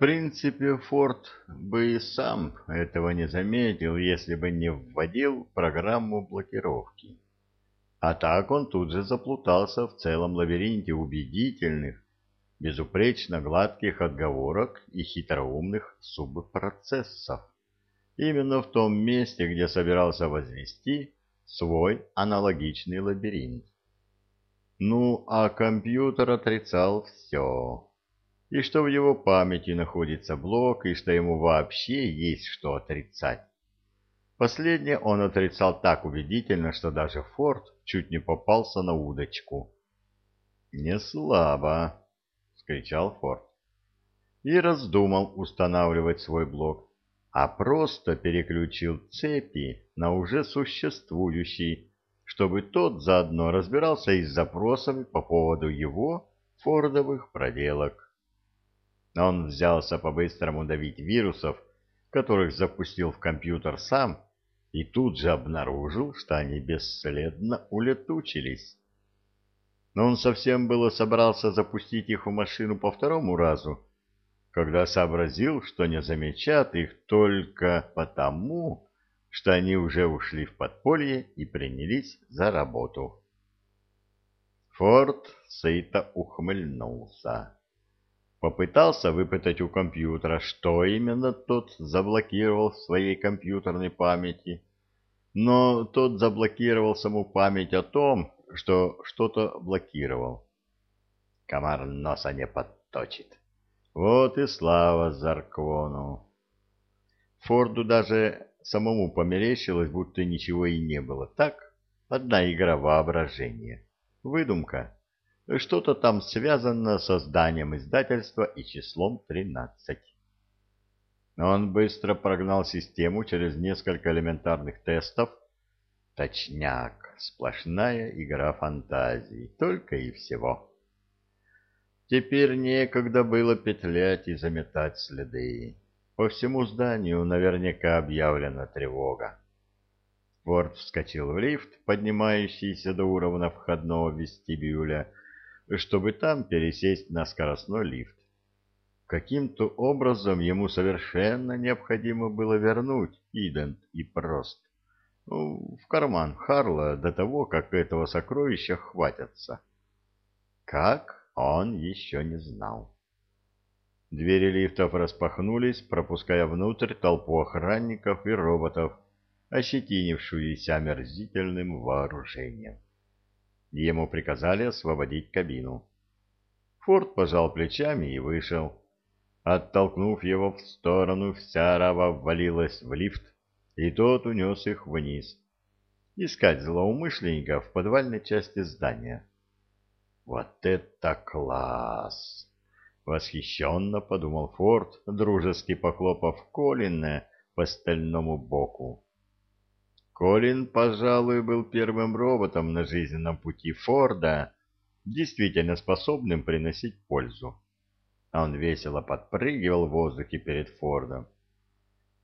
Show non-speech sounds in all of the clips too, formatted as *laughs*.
принципе, Форд бы и сам этого не заметил, если бы не вводил программу блокировки. А так он тут же заплутался в целом лабиринте убедительных, безупречно гладких отговорок и хитроумных субпроцессов. Именно в том месте, где собирался возвести свой аналогичный лабиринт. Ну, а компьютер отрицал все. И что в его памяти находится блок, и что ему вообще есть что отрицать. Последнее он отрицал так убедительно, что даже Форд чуть не попался на удочку. «Не слабо!» — скричал Форд. И раздумал устанавливать свой блок, а просто переключил цепи на уже существующий, чтобы тот заодно разбирался и с запросами по поводу его фордовых проделок. Он взялся по-быстрому давить вирусов, которых запустил в компьютер сам, и тут же обнаружил, что они бесследно улетучились. Но он совсем было собрался запустить их в машину по второму разу, когда сообразил, что не замечат их только потому, что они уже ушли в подполье и принялись за работу. Форд сыто ухмыльнулся. Попытался выпытать у компьютера, что именно тот заблокировал в своей компьютерной памяти, но тот заблокировал саму память о том, что что-то блокировал. Комар носа не подточит. Вот и слава Зарквону. Форду даже самому померещилось, будто ничего и не было. Так, одна игра воображения. Выдумка. Что-то там связано с созданием издательства и числом 13. Он быстро прогнал систему через несколько элементарных тестов. Точняк, сплошная игра фантазий, только и всего. Теперь некогда было петлять и заметать следы. По всему зданию наверняка объявлена тревога. Форд вскочил в лифт, поднимающийся до уровня входного вестибюля, чтобы там пересесть на скоростной лифт. Каким-то образом ему совершенно необходимо было вернуть Идент и Прост ну, в карман Харла до того, как этого сокровища хватятся. Как, он еще не знал. Двери лифтов распахнулись, пропуская внутрь толпу охранников и роботов, ощетинившуюся омерзительным вооружением. Ему приказали освободить кабину. Форд пожал плечами и вышел. Оттолкнув его в сторону, вся рава ввалилась в лифт, и тот унес их вниз. Искать злоумышленника в подвальной части здания. «Вот это класс!» Восхищенно подумал Форд, дружески похлопав Колина по стальному боку. Колин, пожалуй, был первым роботом на жизненном пути Форда, действительно способным приносить пользу. Он весело подпрыгивал в воздухе перед Фордом.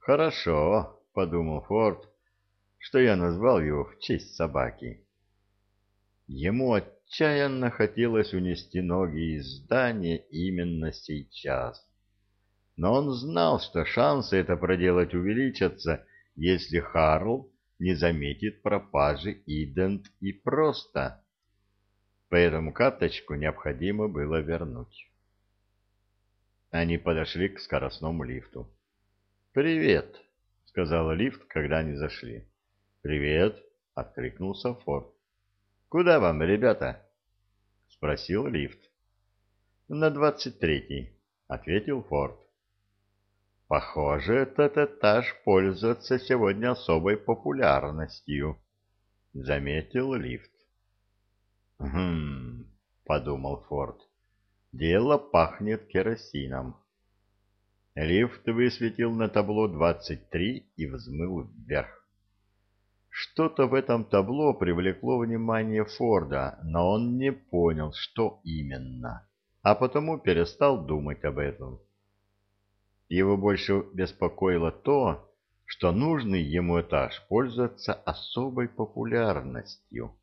«Хорошо», — подумал Форд, — «что я назвал его в честь собаки». Ему отчаянно хотелось унести ноги из здания именно сейчас. Но он знал, что шансы это проделать увеличатся, если Харл не заметит пропажи идент и просто. Поэтому карточку необходимо было вернуть. Они подошли к скоростному лифту. «Привет», — сказал лифт, когда они зашли. «Привет», — откликнулся Форд. Куда вам, ребята? — спросил лифт. — На двадцать третий, — ответил Форд. — Похоже, этот этаж пользуется сегодня особой популярностью, — заметил лифт. — Хм, — подумал Форд, — дело пахнет керосином. Лифт высветил на табло двадцать три и взмыл вверх. Что-то в этом табло привлекло внимание Форда, но он не понял, что именно, а потому перестал думать об этом. Его больше беспокоило то, что нужный ему этаж пользуется особой популярностью.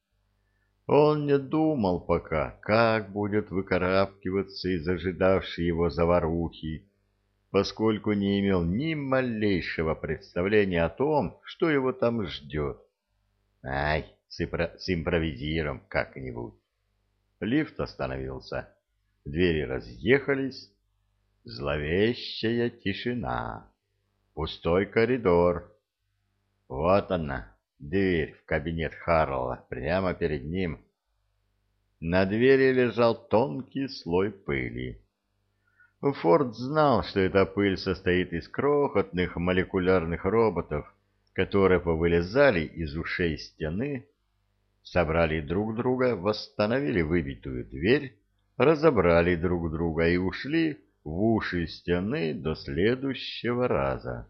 Он не думал пока, как будет выкарабкиваться из ожидавшей его заварухи, поскольку не имел ни малейшего представления о том, что его там ждет. Ай, с, импро с импровизируем как-нибудь. Лифт остановился. Двери разъехались. Зловещая тишина. Пустой коридор. Вот она, дверь в кабинет Харрелла, прямо перед ним. На двери лежал тонкий слой пыли. Форд знал, что эта пыль состоит из крохотных молекулярных роботов, которые повылезали из ушей стены, собрали друг друга, восстановили выбитую дверь, разобрали друг друга и ушли в уши стены до следующего раза.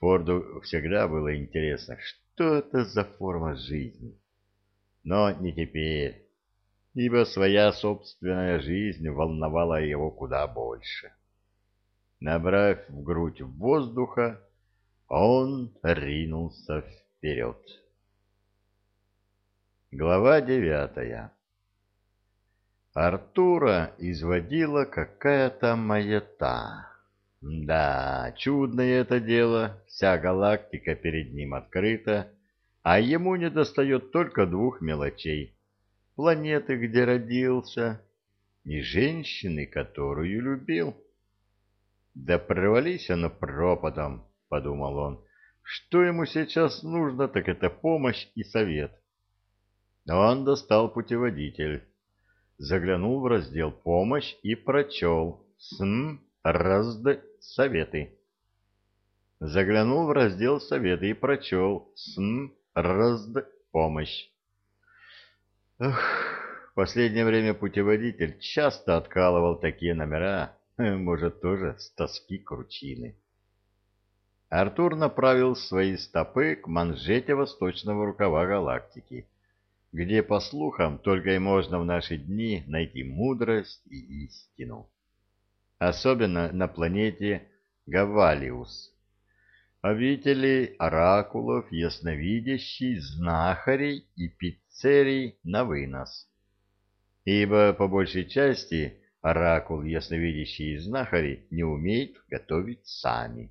Форду всегда было интересно, что это за форма жизни. Но не теперь ибо своя собственная жизнь волновала его куда больше. Набрав в грудь воздуха, он ринулся вперед. Глава девятая Артура изводила какая-то маята. Да, чудное это дело, вся галактика перед ним открыта, а ему недостает только двух мелочей — планеты, где родился, и женщины, которую любил. Да провались оно пропадом, — подумал он. Что ему сейчас нужно, так это помощь и совет. Он достал путеводитель, заглянул в раздел «Помощь» и прочел «СМ разд советы». Заглянул в раздел «Советы» и прочел «СМ разд помощь». Эх, в последнее время путеводитель часто откалывал такие номера, *laughs* может, тоже с тоски кручины. Артур направил свои стопы к манжете восточного рукава галактики, где, по слухам, только и можно в наши дни найти мудрость и истину. Особенно на планете Гавалиус, обители оракулов, ясновидящий, знахарей и пиццерий на вынос. Ибо, по большей части, оракул, ясновидящий и знахари не умеют готовить сами.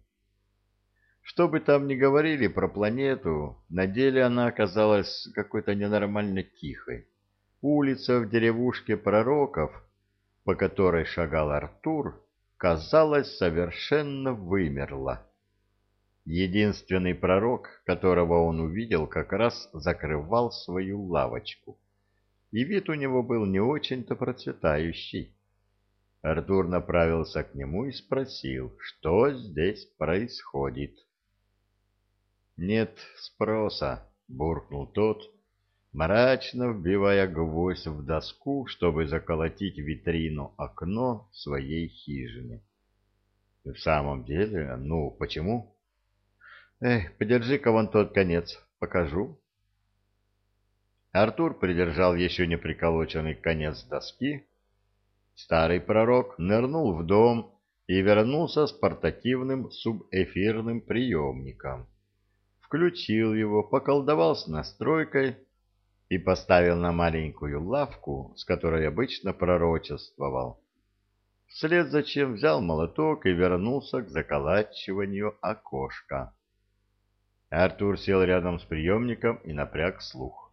Что бы там ни говорили про планету, на деле она оказалась какой-то ненормально тихой. Улица в деревушке пророков, по которой шагал Артур, казалось, совершенно вымерла. Единственный пророк, которого он увидел, как раз закрывал свою лавочку. И вид у него был не очень-то процветающий. Артур направился к нему и спросил, что здесь происходит. «Нет спроса», — буркнул тот, мрачно вбивая гвоздь в доску, чтобы заколотить витрину окно своей хижины. «В самом деле, ну почему?» Эх, подержи-ка вон тот конец, покажу. Артур придержал еще не приколоченный конец доски. Старый пророк нырнул в дом и вернулся с портативным субэфирным приемником. Включил его, поколдовал с настройкой и поставил на маленькую лавку, с которой обычно пророчествовал. Вслед за чем взял молоток и вернулся к заколачиванию окошка. Артур сел рядом с приемником и напряг слух.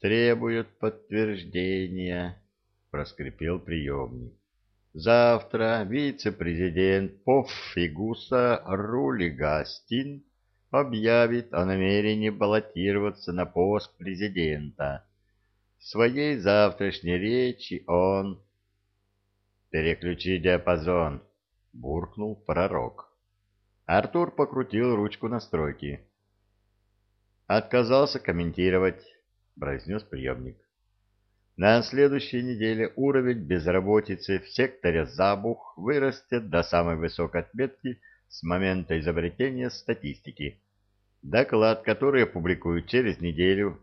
«Требует подтверждения», — проскрипел приемник. «Завтра вице-президент Поффигуса Рулигастин объявит о намерении баллотироваться на пост президента. В своей завтрашней речи он...» «Переключи диапазон», — буркнул пророк. Артур покрутил ручку настройки. «Отказался комментировать», — произнес приемник. На следующей неделе уровень безработицы в секторе Забух вырастет до самой высокой отметки с момента изобретения статистики. Доклад, который опубликуют через неделю.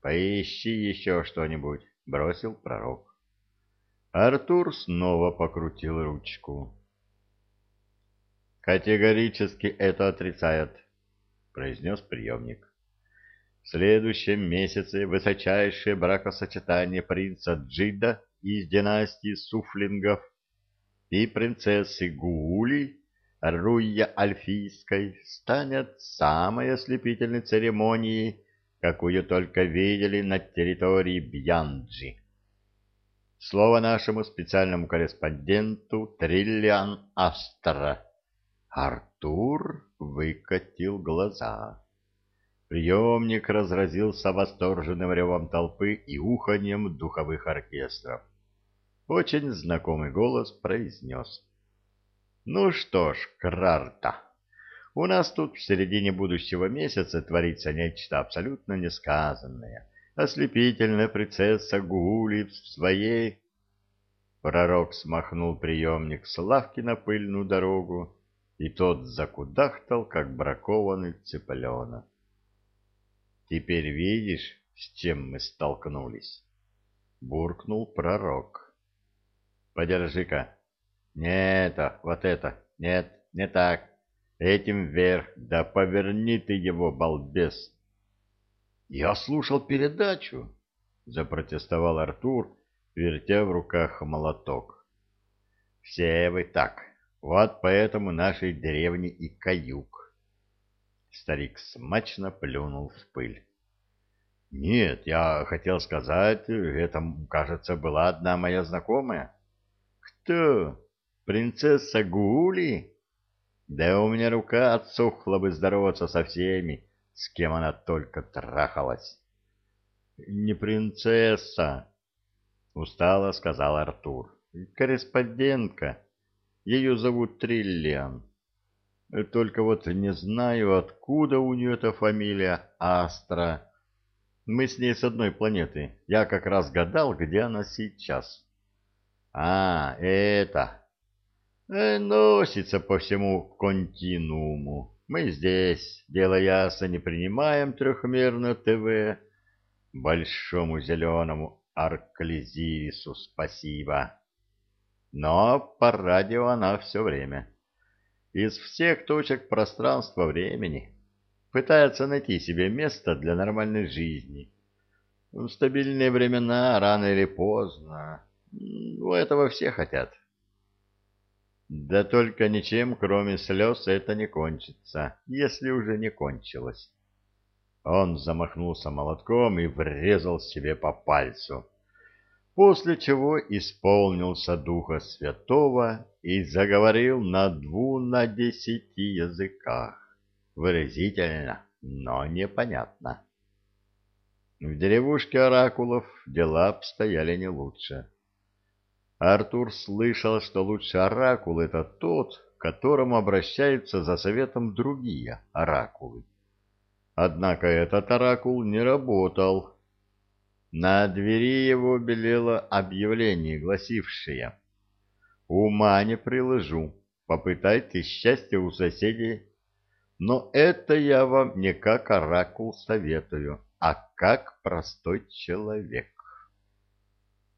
«Поищи еще что-нибудь», — бросил пророк. Артур снова покрутил ручку. Категорически это отрицает, произнес приемник. В следующем месяце высочайшее бракосочетание принца Джида из династии Суфлингов и принцессы Гули, Руя Альфийской, станет самой ослепительной церемонией, какую только видели на территории Бьянджи. Слово нашему специальному корреспонденту Триллиан Астра. Артур выкатил глаза. Приемник разразился восторженным ревом толпы и уханьем духовых оркестров. Очень знакомый голос произнес. «Ну что ж, Крарта, у нас тут в середине будущего месяца творится нечто абсолютно несказанное. Ослепительная принцесса гулит в своей...» Пророк смахнул приемник с лавки на пыльную дорогу, и тот закудахтал, как бракованный цыпленок. Теперь видишь, с чем мы столкнулись? Буркнул пророк. Подержи-ка. Не это, вот это. Нет, не так. Этим вверх. Да поверни ты его, балбес. Я слушал передачу, запротестовал Артур, вертя в руках молоток. Все вы так. Вот поэтому нашей деревни и каюк. Старик смачно плюнул в пыль. «Нет, я хотел сказать, это, кажется, была одна моя знакомая». «Кто? Принцесса Гули?» «Да у меня рука отсохла бы здороваться со всеми, с кем она только трахалась». «Не принцесса», — устало сказал Артур. «Корреспондентка. Ее зовут Триллиан. Только вот не знаю, откуда у нее эта фамилия Астра. Мы с ней с одной планеты. Я как раз гадал, где она сейчас. А, это. Носится по всему континууму. Мы здесь, дело ясно, не принимаем трехмерное ТВ. Большому зеленому Арклезирису спасибо. Но по радио она все время из всех точек пространства-времени, пытается найти себе место для нормальной жизни. В стабильные времена, рано или поздно, у этого все хотят. Да только ничем, кроме слез, это не кончится, если уже не кончилось. Он замахнулся молотком и врезал себе по пальцу после чего исполнился Духа Святого и заговорил на дву на десяти языках, выразительно, но непонятно. В деревушке Оракулов дела обстояли не лучше. Артур слышал, что лучший оракул — это тот, к которому обращаются за советом другие оракулы. Однако этот оракул не работал, на двери его белело объявление, гласившее «Ума не приложу, попытайтесь счастье у соседей, но это я вам не как оракул советую, а как простой человек».